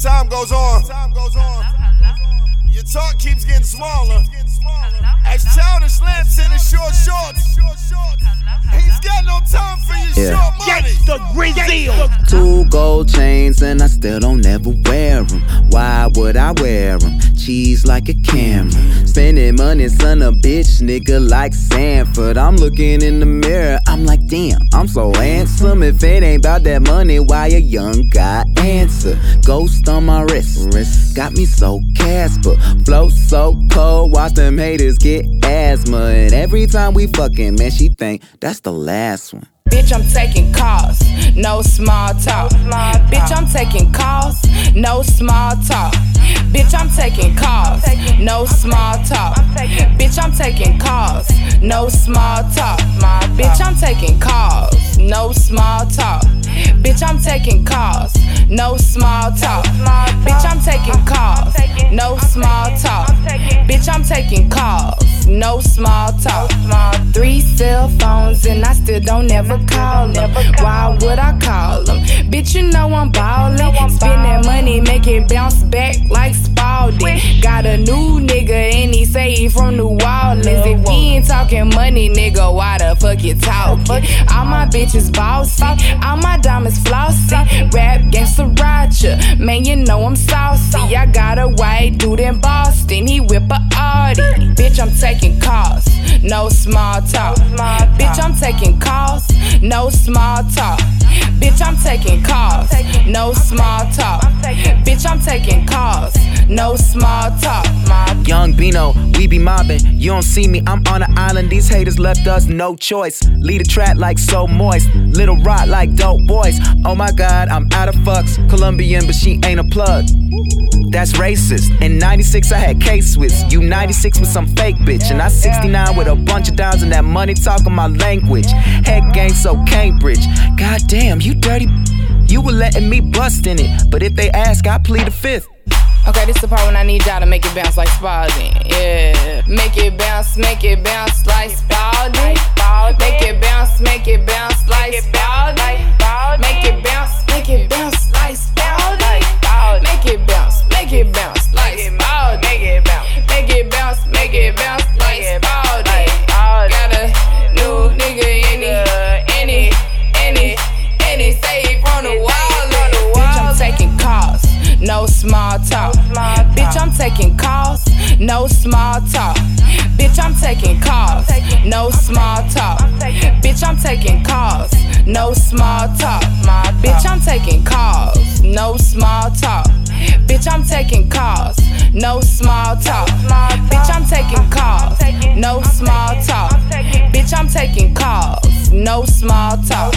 As time goes on, your talk keeps getting smaller. As childish lamps in his short shorts. He's got no time for your Yeah. short money. Two gold chains and I still don't ever wear them. Why would I wear them? Cheese like a camera. Spending money, son of a bitch, nigga like Sanford. I'm looking in the mirror, I'm like, damn, I'm so handsome. If it ain't about that money, why a young guy answer? Ghost on my wrist, wrist got me so Casper. Flow so cold, watch them haters get asthma. And every time we fucking, man, she think that's the last one. Bitch, I'm taking calls, no small talk. Bitch, I'm taking calls, no small talk. Bitch, I'm taking calls, no small talk. Bitch, I'm taking calls, no small talk. Bitch, I'm taking calls, no small talk. Bitch, I'm taking calls, no small talk. Bitch, I'm taking calls, no small talk. Bitch, I'm taking calls, no small talk. Three cell phones and I still don't ever call them. Why would I call them? Bitch, you know I'm ballin'. That money, make it bounce back like Spalding. Got a new nigga and he say he from New Orleans. If he ain't talking money, nigga, why the fuck you talking? All my bitches bossy, all my diamonds flossy. Rap gangsta Roger, man, you know I'm saucy. I got a white dude in Boston, he whip a Audi. Bitch, I'm taking calls, no small talk. Bitch, I'm taking calls, no small talk. Bitch, I'm taking calls, no small talk. Bitch, I'm taking calls, no small talk. Young Bino, we be mobbing. You don't see me, I'm on an island. These haters left us no choice. Lead a track like so moist. Little rot like dope boys. Oh my god, I'm out of fucks. Colombian, but she ain't a plug. That's racist. In 96, I had K Swiss. You 96 with some fake bitch. And I 69 with a bunch of dimes and that money talking my language. Head game so Cambridge. God damn, you dirty. You were letting me bust in it. But if they ask, I plead the fifth. Okay, this is the part when I need y'all to make it bounce like Spalding. Yeah. Make it bounce, make it bounce like Spalding. Make it bounce, make it bounce like Spalding. No small talk. Bitch, I'm taking calls, no small talk. Bitch, I'm taking calls, no small talk. Bitch, I'm taking calls, no small talk. Bitch, I'm taking calls, no small talk. Bitch, I'm taking calls, no small talk. Bitch, I'm taking calls, no small talk. Bitch, I'm taking calls, no small talk.